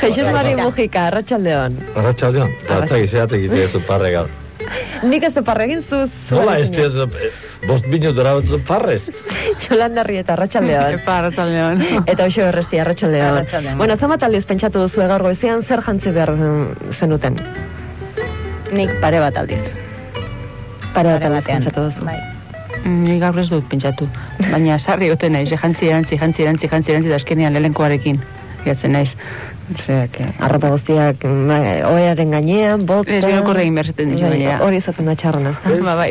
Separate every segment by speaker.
Speaker 1: Jesus Mari Mujika, Arratxaldeon.
Speaker 2: Arratxaldeon, eta atzak izatea egitea zu parre gal.
Speaker 1: Nik ez du parregin zuz.
Speaker 2: Nola, ez ez, bost binu dara batzu parrez.
Speaker 1: Txolandarri eta Arratxaldeon.
Speaker 3: Epa, arratzaldeon.
Speaker 1: Eta hoxe berresti, Arratxaldeon. Bueno, zamat aldiz pentsatu duzu gaur goizean zer jantzi behar mm, zenuten?
Speaker 3: Nik pare bat aldiz.
Speaker 1: Pare bat aldiz pentsatu duzu.
Speaker 3: Bai. Ni gaur ez dut pentsatu. Baina sarri gote naiz, eh, jantzi erantzi, jantzi erantzi, jantzi erantzi, da azkenean lehenkoarekin. Gatzen naiz. Osea, que...
Speaker 1: Arropa guztiak mm, oearen gainean, bota...
Speaker 3: Ez, gero korre egin behar zaten dizu
Speaker 1: Bai,
Speaker 3: gainera.
Speaker 1: Hori izaten da txarrona, ez
Speaker 3: Ba, bai.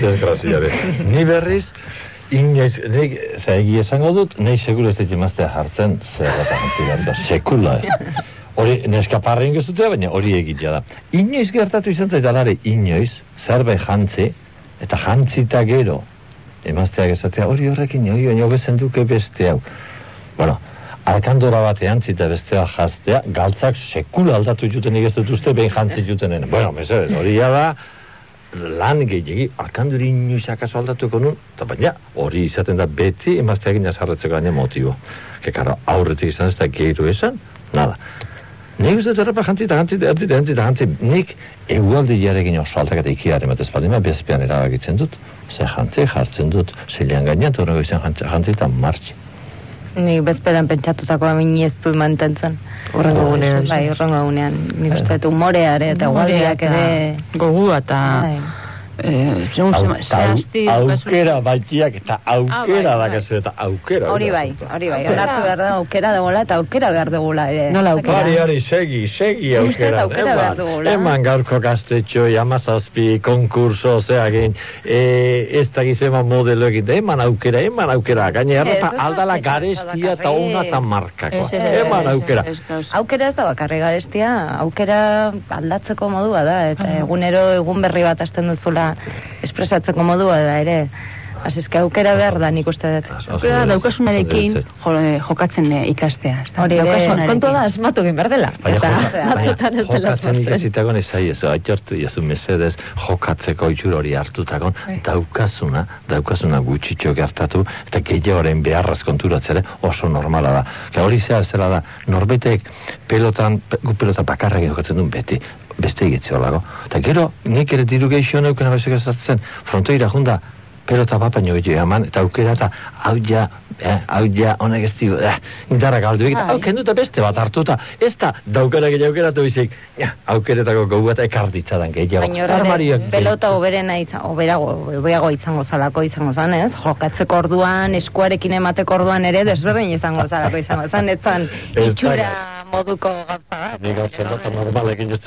Speaker 2: Desgraziare. Ni berriz, inoiz, nik, za, egi esango dut, nahi seguro ez dut emaztea jartzen, zer eta jantzi behar da, sekula ez. Hori, neska parre ingo zutea, baina hori egitea da. Inoiz gertatu izan zaitalare, inoiz, zerbait jantzi, eta jantzita gero, emazteak esatea, hori horrekin, hori baina hobezen duke beste hau. Bueno, alkandora batean zita bestea jaztea, galtzak sekula aldatu juten ez dut uste, behin jantzi jutenen. Bueno, mesedez, hori da, lan gehiagi, alkanduri inoiz akaso aldatuko nun, eta baina hori izaten da beti emazteak inazarretzeko gaine motibo. Que karo, aurretik izan ez da gehiro esan, nada. Nik uste dut errapa jantzi eta jantzi eta jantzi eta jantzi eta jantzi. Nik egualdi jarekin oso altak eta ikiar ematez balima, bezpean erabakitzen dut. Ze jantzi jartzen dut, zeilean gainean, eta horrego izan jantzi, jantzi eta martxi.
Speaker 3: Ni bezperan pentsatutako amin ez du mantentzen.
Speaker 1: Horrengo gunean.
Speaker 3: Bai, horrengo gunean. Nik uste dut umorea ere, eta gualdiak ere...
Speaker 4: Gogua eta...
Speaker 3: Bai.
Speaker 4: Eh, zema- zehazti...
Speaker 2: au- aukera batiak eta aukera
Speaker 4: Ah, bai,
Speaker 2: dakazu eta aukera.
Speaker 3: Hori bai, hori bai. Onartu behar da aukera dagoela eta aukera behar dugula ere.
Speaker 1: Nola aukera?
Speaker 2: Hori, hori, segi, segi aukera.
Speaker 3: aukera behar dugula.
Speaker 2: eman gaurko gaztetxoi, amazazpi, konkurso, zea egin, e, ez da gizema modelo egin, eman aukera, eman aukera. Gaine,
Speaker 3: da
Speaker 2: aldala garestia eta ona eta markakoa. Eman aukera.
Speaker 3: Aukera ez da bakarri garestia, aukera aldatzeko modua da, eta egunero egun berri bat hasten duzula espresatzeko modua da ere. Así es que aukera behar da nik uste dut.
Speaker 4: Aukera daukasunarekin jo, eh, jokatzen eh, ikastea. ez?
Speaker 3: Hori ere,
Speaker 4: Daukasunarekin.
Speaker 1: Kontua da, asmatu egin behar dela. Eta batzutan ez
Speaker 2: jokatzen
Speaker 1: asmatzen.
Speaker 2: ikasitagon ezai ez, aitortu jazu mesedez jokatzeko itxur hori hartutakon, daukazuna, daukazuna gutxitxo gertatu, eta gehiagoren beharraz konturatzea ere oso normala da. Hori zea zela da, norbetek pelotan, pe- gu pelota bakarrak jokatzen duen beti, beste egitze holago. Eta gero, nik ere diru gehiago neukena bezak ezatzen, frontoira junda, pelota bapaino gehiago eman, eta aukera eta hau ja, eh, hau ja, honek ez dio, eh, indarrak aldu egin,
Speaker 3: Bai.
Speaker 2: hau kendu eta beste bat hartuta, ez da, daukera gehiago aukeratu bizik, ja, aukeretako gogu eta ekar ditzadan gehiago.
Speaker 3: Baina horre, pelota oberena izan, oberago, obeago izango zalako izango zan, ez? Jokatzeko orduan, eskuarekin emateko orduan ere desberdin izango zalako izango zan, etzan
Speaker 2: Ez
Speaker 3: itxura moduko gauza.
Speaker 2: Nik hau zenbata normalekin ez